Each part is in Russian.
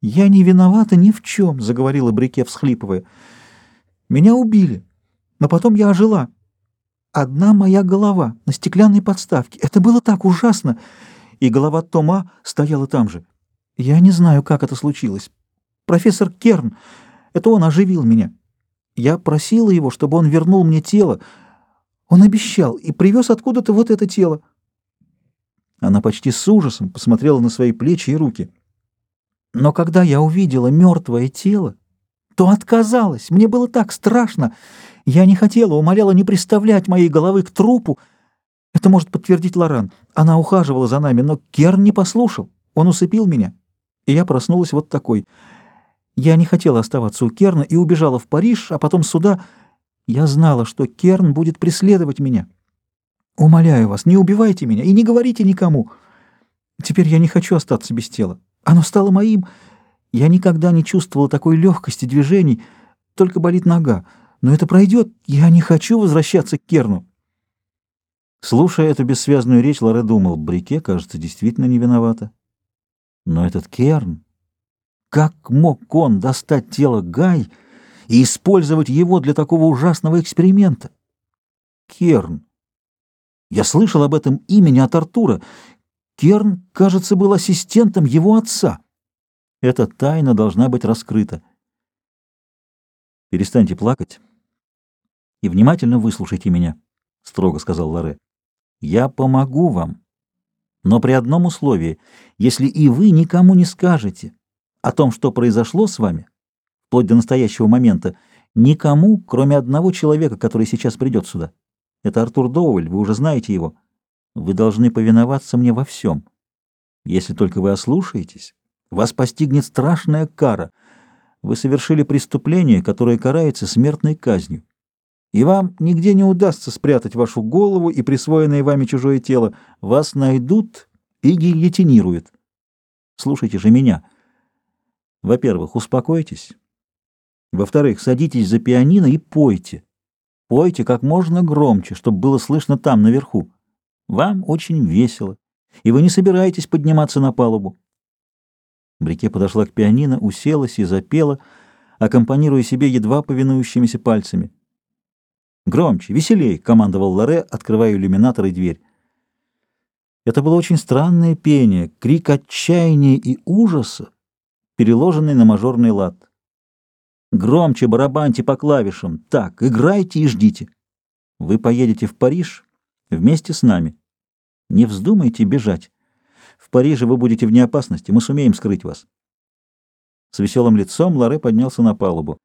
«Я не виновата ни в чем», — заговорила Брике, всхлипывая. «Меня убили, но потом я ожила. Одна моя голова на стеклянной подставке. Это было так ужасно. И голова Тома стояла там же. Я не знаю, как это случилось. Профессор Керн, это он оживил меня. Я просила его, чтобы он вернул мне тело. Он обещал и привез откуда-то вот это тело. Она почти с ужасом посмотрела на свои плечи и руки. Но когда я увидела мертвое тело, то отказалась. Мне было так страшно. Я не хотела, умоляла не приставлять моей головы к трупу. Это может подтвердить Лоран. Она ухаживала за нами, но Керн не послушал. Он усыпил меня. И я проснулась вот такой. Я не хотела оставаться у Керна и убежала в Париж, а потом сюда. Я знала, что Керн будет преследовать меня. Умоляю вас, не убивайте меня и не говорите никому. Теперь я не хочу остаться без тела. Оно стало моим. Я никогда не чувствовала такой легкости движений, только болит нога. Но это пройдет. Я не хочу возвращаться к Керну. Слушая эту бессвязную речь, Лоре думал, Брике, кажется, действительно не виновата. Но этот Керн... Как мог он достать тело Гай и использовать его для такого ужасного эксперимента? Керн. Я слышал об этом имени от Артура. Керн, кажется, был ассистентом его отца. Эта тайна должна быть раскрыта. «Перестаньте плакать и внимательно выслушайте меня», — строго сказал Лоре. «Я помогу вам, но при одном условии, если и вы никому не скажете, о том, что произошло с вами, вплоть до настоящего момента, никому, кроме одного человека, который сейчас придет сюда. Это Артур Доуэль, вы уже знаете его. Вы должны повиноваться мне во всем. Если только вы ослушаетесь, вас постигнет страшная кара. Вы совершили преступление, которое карается смертной казнью. И вам нигде не удастся спрятать вашу голову и присвоенное вами чужое тело. Вас найдут и гильотинируют. Слушайте же меня. Во-первых, успокойтесь. Во-вторых, садитесь за пианино и пойте. Пойте как можно громче, чтобы было слышно там, наверху. Вам очень весело, и вы не собираетесь подниматься на палубу. Брике подошла к пианино, уселась и запела, аккомпанируя себе едва повинующимися пальцами. «Громче, веселей!» — командовал Лоре, открывая иллюминатор и дверь. Это было очень странное пение, крик отчаяния и ужаса, переложенный на мажорный лад. Громче барабаньте по клавишам. Так, играйте и ждите. Вы поедете в Париж вместе с нами. Не вздумайте бежать. В Париже вы будете вне опасности, мы сумеем скрыть вас. С веселым лицом Лоре поднялся на палубу.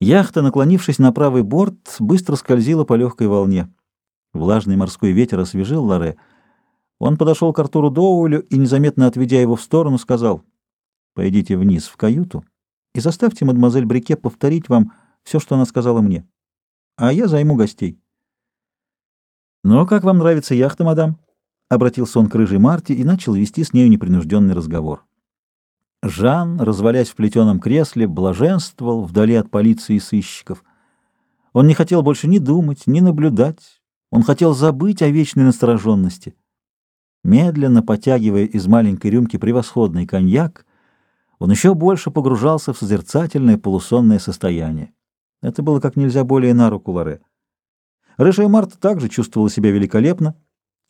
Яхта, наклонившись на правый борт, быстро скользила по легкой волне. Влажный морской ветер освежил Лоре. Он подошел к Артуру Доуэлю и, незаметно отведя его в сторону, сказал — Пойдите вниз в каюту и заставьте мадемуазель Брике повторить вам все, что она сказала мне. А я займу гостей. «Ну, как вам нравится яхта, мадам?» — обратился он к рыжей Марте и начал вести с нею непринужденный разговор. Жан, развалясь в плетеном кресле, блаженствовал вдали от полиции и сыщиков. Он не хотел больше ни думать, ни наблюдать. Он хотел забыть о вечной настороженности. Медленно потягивая из маленькой рюмки превосходный коньяк, он еще больше погружался в созерцательное полусонное состояние. Это было как нельзя более на руку Лоре. Рыжая Марта также чувствовала себя великолепно.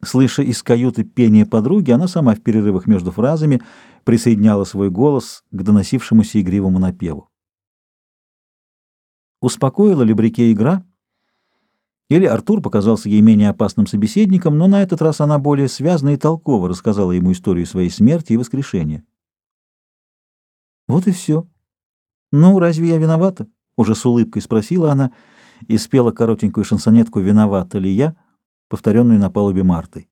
Слыша из каюты пение подруги, она сама в перерывах между фразами присоединяла свой голос к доносившемуся игривому напеву. Успокоила ли Брике игра? Или Артур показался ей менее опасным собеседником, но на этот раз она более связно и толково рассказала ему историю своей смерти и воскрешения. Вот и все. Ну, разве я виновата? Уже с улыбкой спросила она и спела коротенькую шансонетку «Виновата ли я?», повторенную на палубе Мартой.